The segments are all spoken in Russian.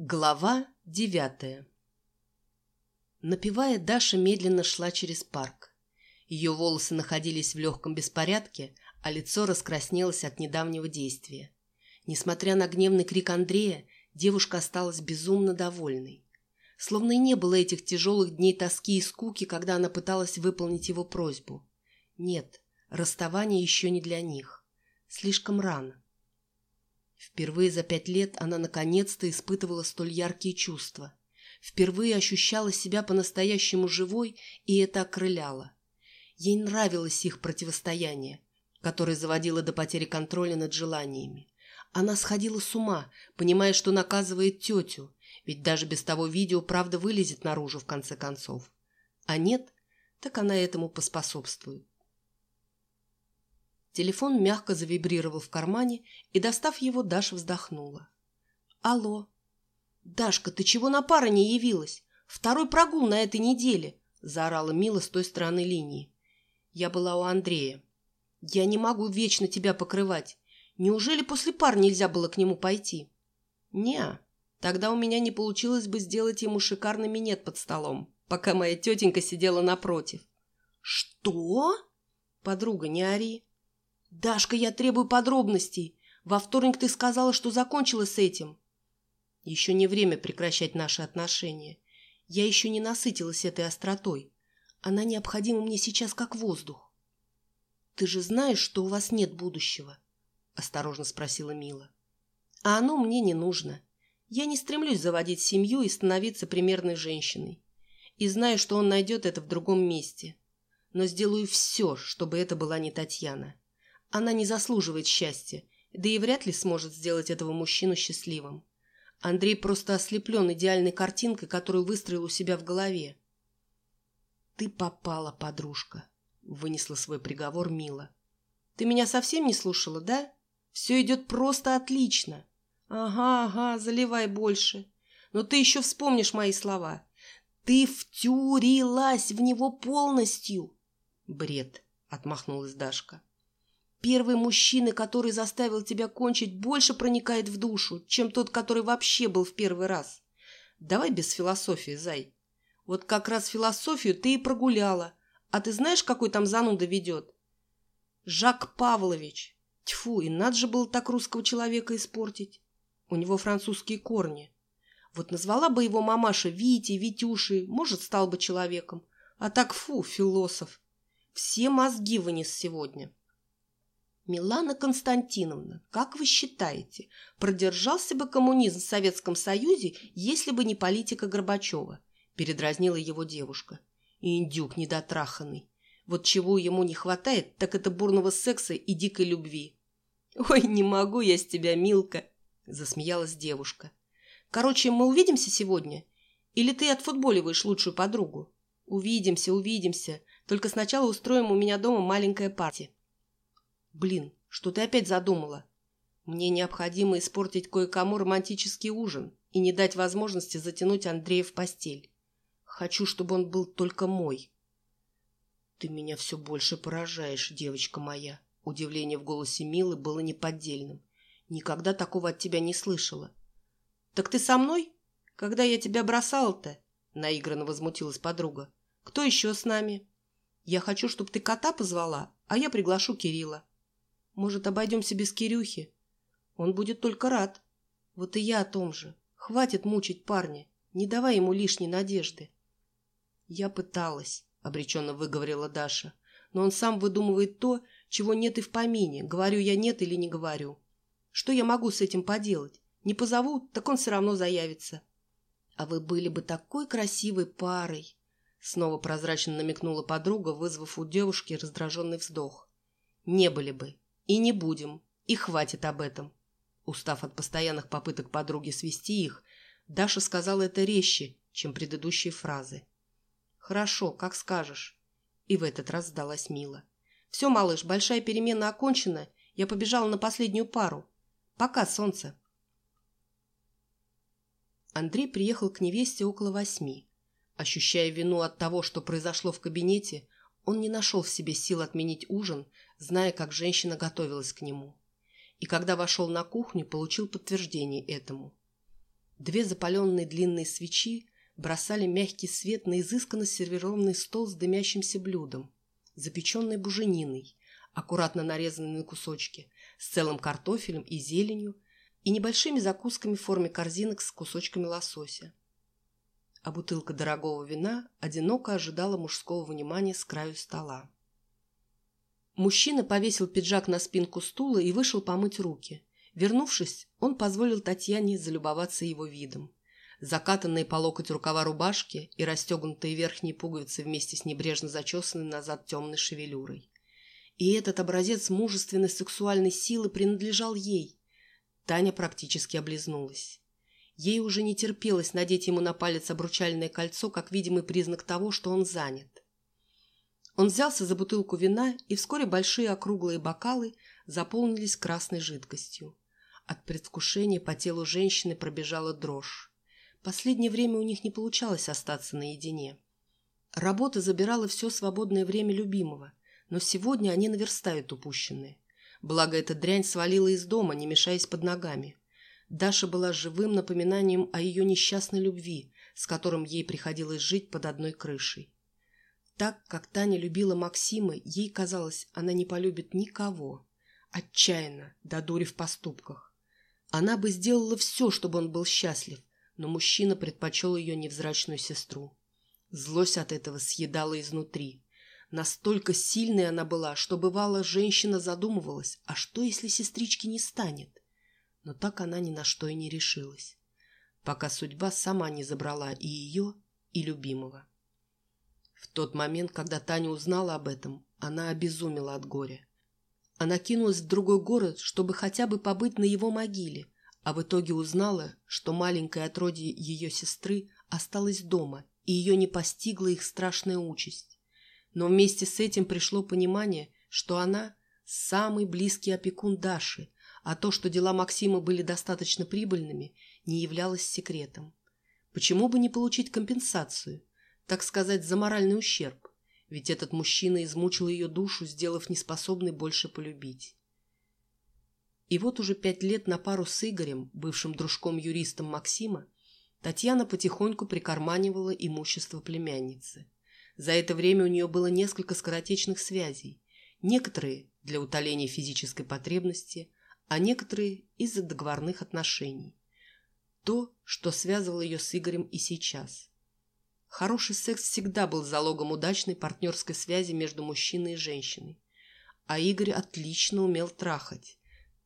Глава девятая Напевая, Даша медленно шла через парк. Ее волосы находились в легком беспорядке, а лицо раскраснелось от недавнего действия. Несмотря на гневный крик Андрея, девушка осталась безумно довольной. Словно и не было этих тяжелых дней тоски и скуки, когда она пыталась выполнить его просьбу. Нет, расставание еще не для них. Слишком рано. Впервые за пять лет она наконец-то испытывала столь яркие чувства. Впервые ощущала себя по-настоящему живой, и это окрыляло. Ей нравилось их противостояние, которое заводило до потери контроля над желаниями. Она сходила с ума, понимая, что наказывает тетю, ведь даже без того видео правда вылезет наружу в конце концов. А нет, так она этому поспособствует. Телефон мягко завибрировал в кармане, и, достав его, Даша вздохнула. «Алло!» «Дашка, ты чего на пары не явилась? Второй прогул на этой неделе!» – заорала Мила с той стороны линии. Я была у Андрея. «Я не могу вечно тебя покрывать. Неужели после пар нельзя было к нему пойти?» «Не, тогда у меня не получилось бы сделать ему шикарный минет под столом, пока моя тетенька сидела напротив». «Что?» «Подруга, не ори. «Дашка, я требую подробностей. Во вторник ты сказала, что закончила с этим». «Еще не время прекращать наши отношения. Я еще не насытилась этой остротой. Она необходима мне сейчас как воздух». «Ты же знаешь, что у вас нет будущего?» – осторожно спросила Мила. «А оно мне не нужно. Я не стремлюсь заводить семью и становиться примерной женщиной. И знаю, что он найдет это в другом месте. Но сделаю все, чтобы это была не Татьяна. Она не заслуживает счастья, да и вряд ли сможет сделать этого мужчину счастливым. Андрей просто ослеплен идеальной картинкой, которую выстроил у себя в голове. «Ты попала, подружка», — вынесла свой приговор Мила. «Ты меня совсем не слушала, да? Все идет просто отлично. Ага, ага, заливай больше. Но ты еще вспомнишь мои слова. Ты втюрилась в него полностью». «Бред», — отмахнулась Дашка. Первый мужчина, который заставил тебя кончить, больше проникает в душу, чем тот, который вообще был в первый раз. Давай без философии, зай. Вот как раз философию ты и прогуляла. А ты знаешь, какой там зануда ведет? Жак Павлович. Тьфу, и надо же было так русского человека испортить. У него французские корни. Вот назвала бы его мамаша Вити, Витюшей, может, стал бы человеком. А так, фу, философ. Все мозги вынес сегодня. Милана Константиновна, как вы считаете, продержался бы коммунизм в Советском Союзе, если бы не политика Горбачева? Передразнила его девушка. Индюк недотраханный. Вот чего ему не хватает, так это бурного секса и дикой любви. «Ой, не могу я с тебя, Милка!» – засмеялась девушка. «Короче, мы увидимся сегодня? Или ты отфутболиваешь лучшую подругу?» «Увидимся, увидимся. Только сначала устроим у меня дома маленькое парти». Блин, что ты опять задумала? Мне необходимо испортить кое-кому романтический ужин и не дать возможности затянуть Андрея в постель. Хочу, чтобы он был только мой. Ты меня все больше поражаешь, девочка моя. Удивление в голосе Милы было неподдельным. Никогда такого от тебя не слышала. Так ты со мной? Когда я тебя бросала-то? Наигранно возмутилась подруга. Кто еще с нами? Я хочу, чтобы ты кота позвала, а я приглашу Кирилла. Может, обойдемся без Кирюхи? Он будет только рад. Вот и я о том же. Хватит мучить парня. Не давай ему лишней надежды. Я пыталась, обреченно выговорила Даша. Но он сам выдумывает то, чего нет и в помине. Говорю я нет или не говорю. Что я могу с этим поделать? Не позову, так он все равно заявится. А вы были бы такой красивой парой. Снова прозрачно намекнула подруга, вызвав у девушки раздраженный вздох. Не были бы. И не будем. И хватит об этом. Устав от постоянных попыток подруги свести их, Даша сказала это резче, чем предыдущие фразы. «Хорошо, как скажешь». И в этот раз сдалась Мила. «Все, малыш, большая перемена окончена. Я побежала на последнюю пару. Пока, солнце». Андрей приехал к невесте около восьми. Ощущая вину от того, что произошло в кабинете, он не нашел в себе сил отменить ужин, зная, как женщина готовилась к нему. И когда вошел на кухню, получил подтверждение этому. Две запаленные длинные свечи бросали мягкий свет на изысканно сервированный стол с дымящимся блюдом, запеченной бужениной, аккуратно нарезанной на кусочки, с целым картофелем и зеленью и небольшими закусками в форме корзинок с кусочками лосося. А бутылка дорогого вина одиноко ожидала мужского внимания с краю стола. Мужчина повесил пиджак на спинку стула и вышел помыть руки. Вернувшись, он позволил Татьяне залюбоваться его видом. Закатанные по локоть рукава рубашки и расстегнутые верхние пуговицы вместе с небрежно зачесанной назад темной шевелюрой. И этот образец мужественной сексуальной силы принадлежал ей. Таня практически облизнулась. Ей уже не терпелось надеть ему на палец обручальное кольцо, как видимый признак того, что он занят. Он взялся за бутылку вина, и вскоре большие округлые бокалы заполнились красной жидкостью. От предвкушения по телу женщины пробежала дрожь. Последнее время у них не получалось остаться наедине. Работа забирала все свободное время любимого, но сегодня они наверстают упущенное. Благо, эта дрянь свалила из дома, не мешаясь под ногами. Даша была живым напоминанием о ее несчастной любви, с которым ей приходилось жить под одной крышей. Так, как Таня любила Максима, ей казалось, она не полюбит никого. Отчаянно, до дури в поступках. Она бы сделала все, чтобы он был счастлив, но мужчина предпочел ее невзрачную сестру. Злость от этого съедала изнутри. Настолько сильной она была, что бывало, женщина задумывалась, а что, если сестрички не станет? Но так она ни на что и не решилась, пока судьба сама не забрала и ее, и любимого. В тот момент, когда Таня узнала об этом, она обезумела от горя. Она кинулась в другой город, чтобы хотя бы побыть на его могиле, а в итоге узнала, что маленькое отродье ее сестры осталось дома, и ее не постигла их страшная участь. Но вместе с этим пришло понимание, что она – самый близкий опекун Даши, а то, что дела Максима были достаточно прибыльными, не являлось секретом. Почему бы не получить компенсацию? Так сказать, за моральный ущерб, ведь этот мужчина измучил ее душу, сделав неспособной больше полюбить. И вот уже пять лет на пару с Игорем, бывшим дружком-юристом Максима, Татьяна потихоньку прикарманивала имущество племянницы. За это время у нее было несколько скоротечных связей, некоторые для утоления физической потребности, а некоторые из-за договорных отношений. То, что связывало ее с Игорем и сейчас. Хороший секс всегда был залогом удачной партнерской связи между мужчиной и женщиной. А Игорь отлично умел трахать,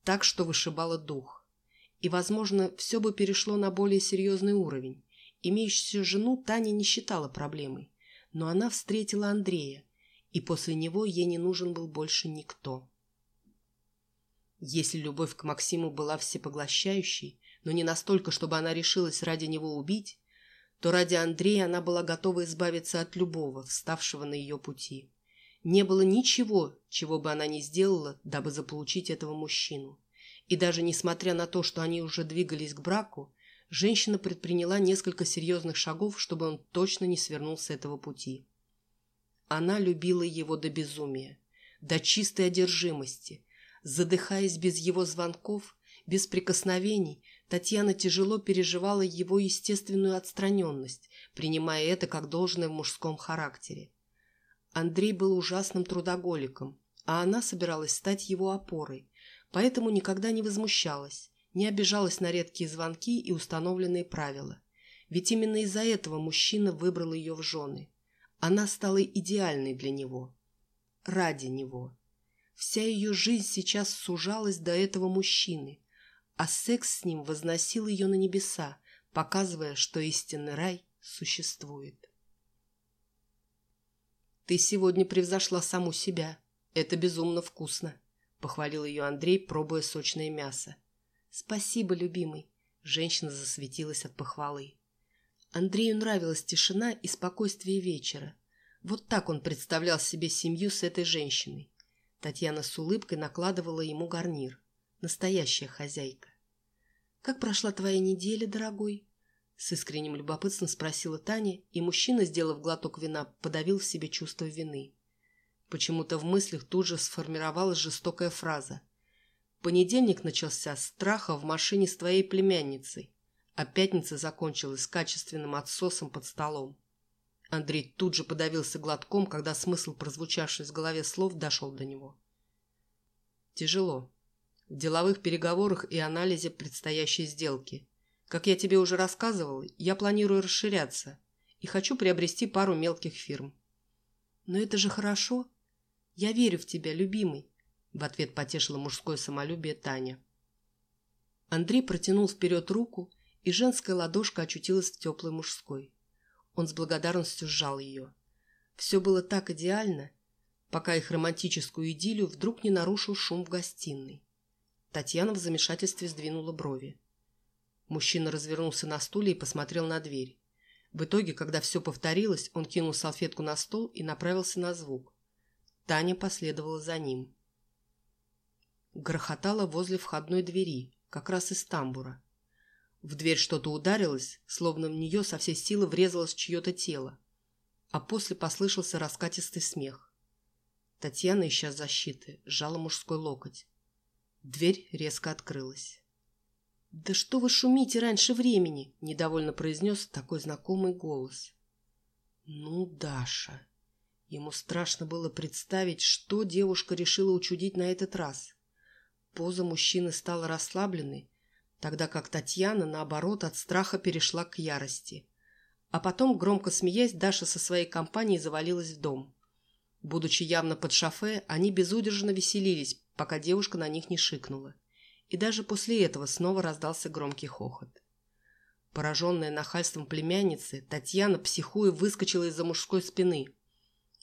так что вышибало дух. И, возможно, все бы перешло на более серьезный уровень. Имеющую жену Таня не считала проблемой, но она встретила Андрея, и после него ей не нужен был больше никто. Если любовь к Максиму была всепоглощающей, но не настолько, чтобы она решилась ради него убить, то ради Андрея она была готова избавиться от любого, вставшего на ее пути. Не было ничего, чего бы она не сделала, дабы заполучить этого мужчину. И даже несмотря на то, что они уже двигались к браку, женщина предприняла несколько серьезных шагов, чтобы он точно не свернул с этого пути. Она любила его до безумия, до чистой одержимости, задыхаясь без его звонков, без прикосновений, Татьяна тяжело переживала его естественную отстраненность, принимая это как должное в мужском характере. Андрей был ужасным трудоголиком, а она собиралась стать его опорой, поэтому никогда не возмущалась, не обижалась на редкие звонки и установленные правила. Ведь именно из-за этого мужчина выбрал ее в жены. Она стала идеальной для него. Ради него. Вся ее жизнь сейчас сужалась до этого мужчины, а секс с ним возносил ее на небеса, показывая, что истинный рай существует. «Ты сегодня превзошла саму себя. Это безумно вкусно», — похвалил ее Андрей, пробуя сочное мясо. «Спасибо, любимый», — женщина засветилась от похвалы. Андрею нравилась тишина и спокойствие вечера. Вот так он представлял себе семью с этой женщиной. Татьяна с улыбкой накладывала ему гарнир. Настоящая хозяйка. «Как прошла твоя неделя, дорогой?» С искренним любопытством спросила Таня, и мужчина, сделав глоток вина, подавил в себе чувство вины. Почему-то в мыслях тут же сформировалась жестокая фраза. «Понедельник начался с страха в машине с твоей племянницей, а пятница закончилась качественным отсосом под столом. Андрей тут же подавился глотком, когда смысл прозвучавший в голове слов дошел до него. Тяжело. Деловых переговорах и анализе предстоящей сделки. Как я тебе уже рассказывал, я планирую расширяться и хочу приобрести пару мелких фирм. Но это же хорошо. Я верю в тебя, любимый, в ответ потешила мужское самолюбие Таня. Андрей протянул вперед руку, и женская ладошка очутилась в теплой мужской. Он с благодарностью сжал ее. Все было так идеально, пока их романтическую идиллию вдруг не нарушил шум в гостиной. Татьяна в замешательстве сдвинула брови. Мужчина развернулся на стуле и посмотрел на дверь. В итоге, когда все повторилось, он кинул салфетку на стол и направился на звук. Таня последовала за ним. Грохотала возле входной двери, как раз из тамбура. В дверь что-то ударилось, словно в нее со всей силы врезалось чье-то тело. А после послышался раскатистый смех. Татьяна, ища защиты, сжала мужской локоть. Дверь резко открылась. «Да что вы шумите раньше времени?» – недовольно произнес такой знакомый голос. «Ну, Даша!» Ему страшно было представить, что девушка решила учудить на этот раз. Поза мужчины стала расслабленной, тогда как Татьяна, наоборот, от страха перешла к ярости. А потом, громко смеясь, Даша со своей компанией завалилась в дом. Будучи явно под шофе, они безудержно веселились, пока девушка на них не шикнула. И даже после этого снова раздался громкий хохот. Пораженная нахальством племянницы, Татьяна, психуя, выскочила из-за мужской спины.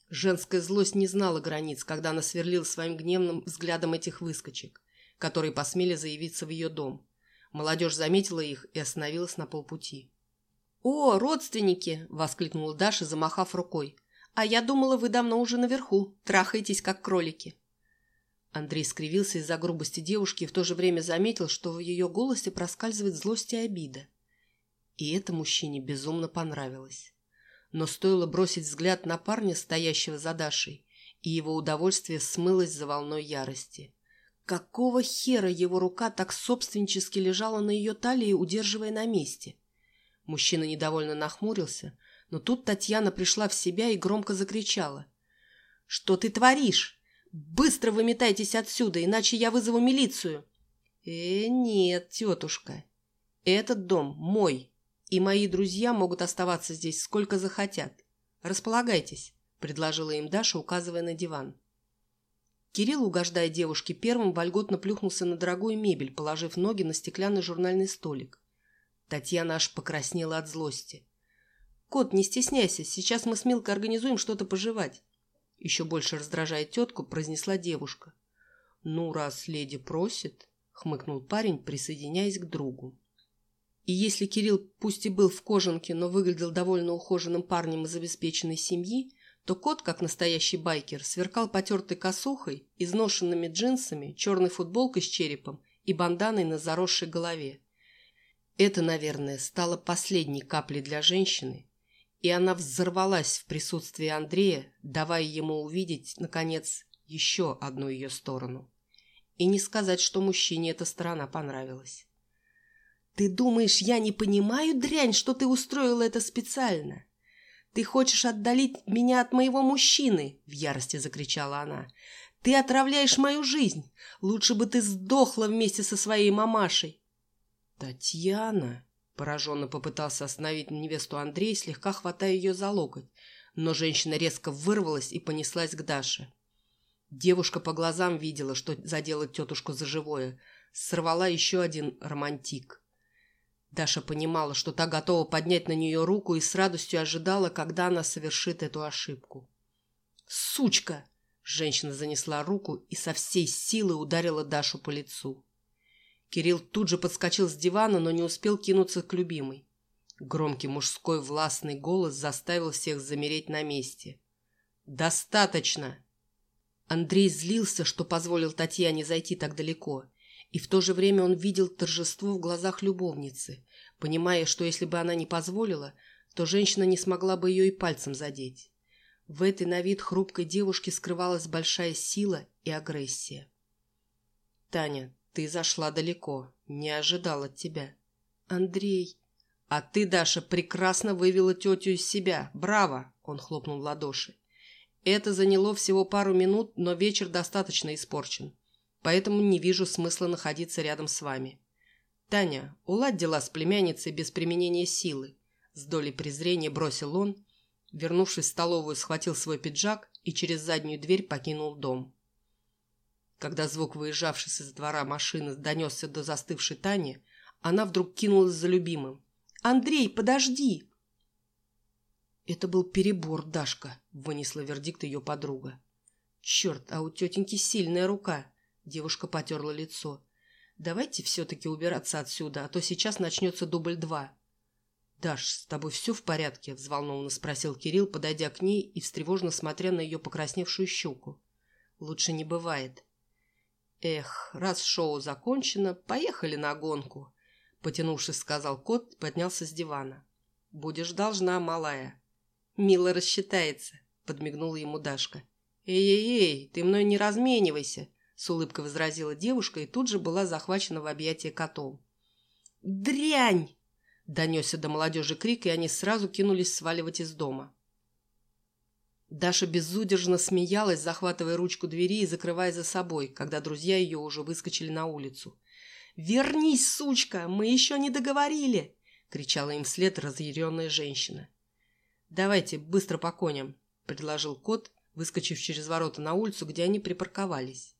Женская злость не знала границ, когда она сверлила своим гневным взглядом этих выскочек, которые посмели заявиться в ее дом. Молодежь заметила их и остановилась на полпути. «О, родственники!» – воскликнула Даша, замахав рукой. «А я думала, вы давно уже наверху, трахаетесь, как кролики». Андрей скривился из-за грубости девушки и в то же время заметил, что в ее голосе проскальзывает злость и обида. И это мужчине безумно понравилось. Но стоило бросить взгляд на парня, стоящего за Дашей, и его удовольствие смылось за волной ярости. Какого хера его рука так собственнически лежала на ее талии, удерживая на месте? Мужчина недовольно нахмурился, но тут Татьяна пришла в себя и громко закричала. «Что ты творишь? Быстро выметайтесь отсюда, иначе я вызову милицию!» «Э, нет, тетушка, этот дом мой, и мои друзья могут оставаться здесь сколько захотят. Располагайтесь», — предложила им Даша, указывая на диван. Кирилл, угождая девушке, первым вольготно плюхнулся на дорогую мебель, положив ноги на стеклянный журнальный столик. Татьяна аж покраснела от злости. «Кот, не стесняйся, сейчас мы с Милкой организуем что-то пожевать». Еще больше раздражая тетку, произнесла девушка. «Ну, раз леди просит», — хмыкнул парень, присоединяясь к другу. И если Кирилл пусть и был в кожанке, но выглядел довольно ухоженным парнем из обеспеченной семьи, то кот, как настоящий байкер, сверкал потертой косухой, изношенными джинсами, черной футболкой с черепом и банданой на заросшей голове. Это, наверное, стало последней каплей для женщины, и она взорвалась в присутствии Андрея, давая ему увидеть, наконец, еще одну ее сторону. И не сказать, что мужчине эта сторона понравилась. «Ты думаешь, я не понимаю, дрянь, что ты устроила это специально? Ты хочешь отдалить меня от моего мужчины!» – в ярости закричала она. «Ты отравляешь мою жизнь! Лучше бы ты сдохла вместе со своей мамашей!» «Татьяна!» – пораженно попытался остановить невесту Андрей, слегка хватая ее за локоть, но женщина резко вырвалась и понеслась к Даше. Девушка по глазам видела, что задела тетушку за живое, сорвала еще один романтик. Даша понимала, что та готова поднять на нее руку и с радостью ожидала, когда она совершит эту ошибку. «Сучка!» Женщина занесла руку и со всей силы ударила Дашу по лицу. Кирилл тут же подскочил с дивана, но не успел кинуться к любимой. Громкий мужской властный голос заставил всех замереть на месте. «Достаточно!» Андрей злился, что позволил Татьяне зайти так далеко – и в то же время он видел торжество в глазах любовницы, понимая, что если бы она не позволила, то женщина не смогла бы ее и пальцем задеть. В этой на вид хрупкой девушке скрывалась большая сила и агрессия. «Таня, ты зашла далеко, не ожидал от тебя». Андрей... А ты, Даша, прекрасно вывела тетю из себя. Браво! Он хлопнул в ладоши. Это заняло всего пару минут, но вечер достаточно испорчен. Поэтому не вижу смысла находиться рядом с вами. Таня, уладь дела с племянницей без применения силы. С долей презрения бросил он, вернувшись в столовую, схватил свой пиджак и через заднюю дверь покинул дом. Когда звук выезжавшей из двора машины донесся до застывшей Тани, она вдруг кинулась за любимым. «Андрей, подожди!» «Это был перебор, Дашка», — вынесла вердикт ее подруга. «Черт, а у тетеньки сильная рука!» Девушка потерла лицо. «Давайте все-таки убираться отсюда, а то сейчас начнется дубль два». «Даш, с тобой все в порядке?» – взволнованно спросил Кирилл, подойдя к ней и встревожно смотря на ее покрасневшую щеку. «Лучше не бывает». «Эх, раз шоу закончено, поехали на гонку», – потянувшись, сказал кот, поднялся с дивана. «Будешь должна, малая». «Мило рассчитается», – подмигнула ему Дашка. «Эй-эй-эй, ты мной не разменивайся», – с улыбкой возразила девушка и тут же была захвачена в объятия котом. «Дрянь!» – донесся до молодежи крик, и они сразу кинулись сваливать из дома. Даша безудержно смеялась, захватывая ручку двери и закрывая за собой, когда друзья ее уже выскочили на улицу. «Вернись, сучка! Мы еще не договорили!» — кричала им вслед разъяренная женщина. «Давайте быстро по коням», — предложил кот, выскочив через ворота на улицу, где они припарковались.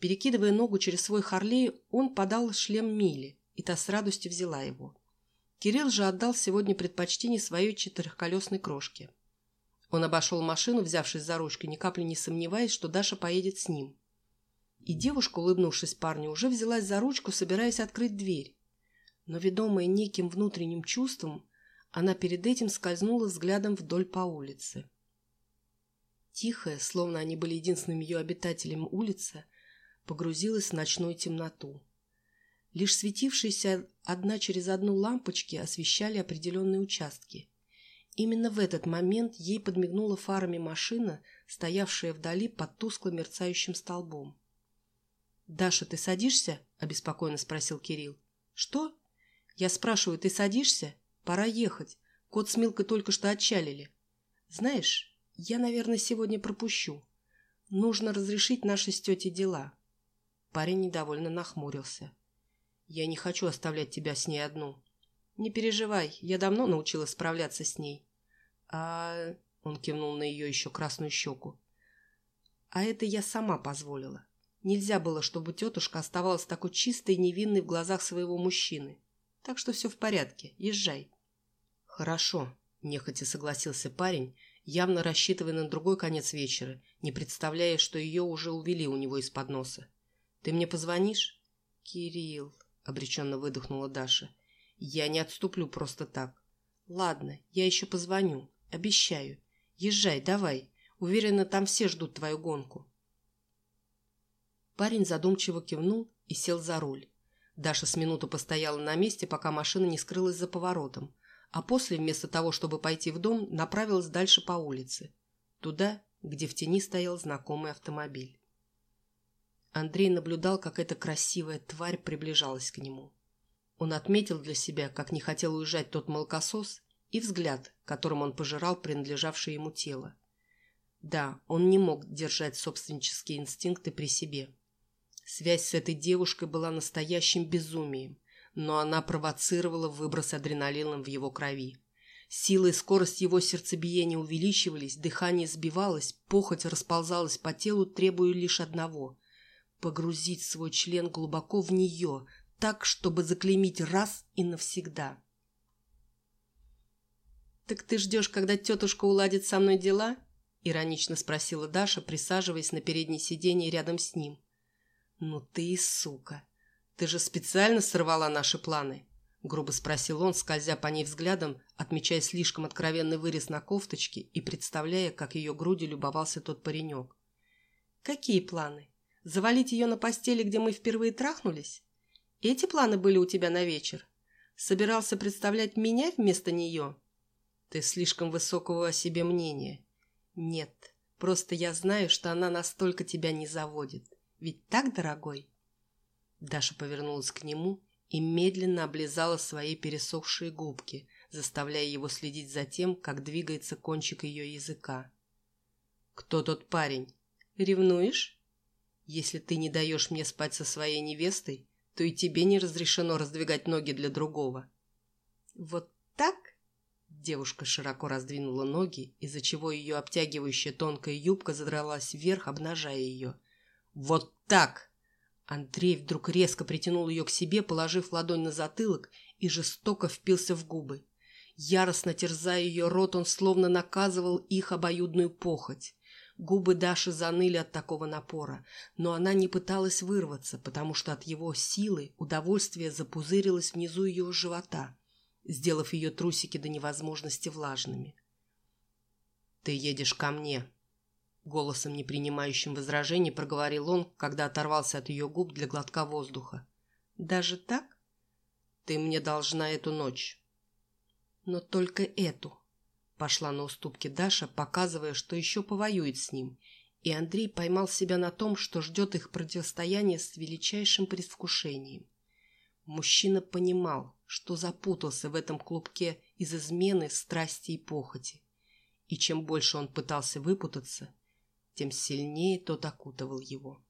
Перекидывая ногу через свой Харлей, он подал шлем Миле, и та с радостью взяла его. Кирилл же отдал сегодня предпочтение своей четырехколесной крошке. Он обошел машину, взявшись за ручку, ни капли не сомневаясь, что Даша поедет с ним. И девушка, улыбнувшись парню, уже взялась за ручку, собираясь открыть дверь. Но, ведомая неким внутренним чувством, она перед этим скользнула взглядом вдоль по улице. Тихая, словно они были единственным ее обитателем улица, погрузилась в ночную темноту. Лишь светившиеся одна через одну лампочки освещали определенные участки – Именно в этот момент ей подмигнула фарами машина, стоявшая вдали под тускло мерцающим столбом. «Даша, ты садишься?» – обеспокоенно спросил Кирилл. «Что?» «Я спрашиваю, ты садишься? Пора ехать. Кот с Милкой только что отчалили. Знаешь, я, наверное, сегодня пропущу. Нужно разрешить нашей с тетей дела». Парень недовольно нахмурился. «Я не хочу оставлять тебя с ней одну. Не переживай, я давно научилась справляться с ней. «А...» — он кивнул на ее еще красную щеку. «А это я сама позволила. Нельзя было, чтобы тетушка оставалась такой чистой и невинной в глазах своего мужчины. Так что все в порядке, езжай». «Хорошо», — нехотя согласился парень, явно рассчитывая на другой конец вечера, не представляя, что ее уже увели у него из-под носа. «Ты мне позвонишь?» «Кирилл», — обреченно выдохнула Даша, — «я не отступлю просто так. Ладно, я еще позвоню. Обещаю. Езжай, давай. Уверена, там все ждут твою гонку. Парень задумчиво кивнул и сел за руль. Даша с минуту постояла на месте, пока машина не скрылась за поворотом, а после, вместо того, чтобы пойти в дом, направилась дальше по улице. Туда, где в тени стоял знакомый автомобиль. Андрей наблюдал, как эта красивая тварь приближалась к нему. Он отметил для себя, как не хотел уезжать тот молокосос, и взгляд, которым он пожирал принадлежавшее ему тело. Да, он не мог держать собственнические инстинкты при себе. Связь с этой девушкой была настоящим безумием, но она провоцировала выброс адреналина в его крови. Сила и скорость его сердцебиения увеличивались, дыхание сбивалось, похоть расползалась по телу, требуя лишь одного – погрузить свой член глубоко в нее, так, чтобы заклеймить раз и навсегда. «Так ты ждешь, когда тетушка уладит со мной дела?» – иронично спросила Даша, присаживаясь на переднее сиденье рядом с ним. «Ну ты и сука! Ты же специально сорвала наши планы?» – грубо спросил он, скользя по ней взглядом, отмечая слишком откровенный вырез на кофточке и представляя, как ее грудью любовался тот паренек. «Какие планы? Завалить ее на постели, где мы впервые трахнулись? Эти планы были у тебя на вечер? Собирался представлять меня вместо нее?» Ты слишком высокого о себе мнения. Нет, просто я знаю, что она настолько тебя не заводит. Ведь так, дорогой?» Даша повернулась к нему, и медленно облизала свои пересохшие губки, заставляя его следить за тем, как двигается кончик ее языка. «Кто тот парень? Ревнуешь? Если ты не даешь мне спать со своей невестой, то и тебе не разрешено раздвигать ноги для другого». «Вот так?» Девушка широко раздвинула ноги, из-за чего ее обтягивающая тонкая юбка задралась вверх, обнажая ее. «Вот так!» Андрей вдруг резко притянул ее к себе, положив ладонь на затылок и жестоко впился в губы. Яростно терзая ее рот, он словно наказывал их обоюдную похоть. Губы Даши заныли от такого напора, но она не пыталась вырваться, потому что от его силы удовольствие запузырилось внизу ее живота сделав ее трусики до невозможности влажными. «Ты едешь ко мне», — голосом, не принимающим возражений, проговорил он, когда оторвался от ее губ для глотка воздуха. «Даже так? Ты мне должна эту ночь». «Но только эту», — пошла на уступки Даша, показывая, что еще повоюет с ним, и Андрей поймал себя на том, что ждет их противостояние с величайшим предвкушением. Мужчина понимал, что запутался в этом клубке из измены, страсти и похоти. И чем больше он пытался выпутаться, тем сильнее тот окутывал его.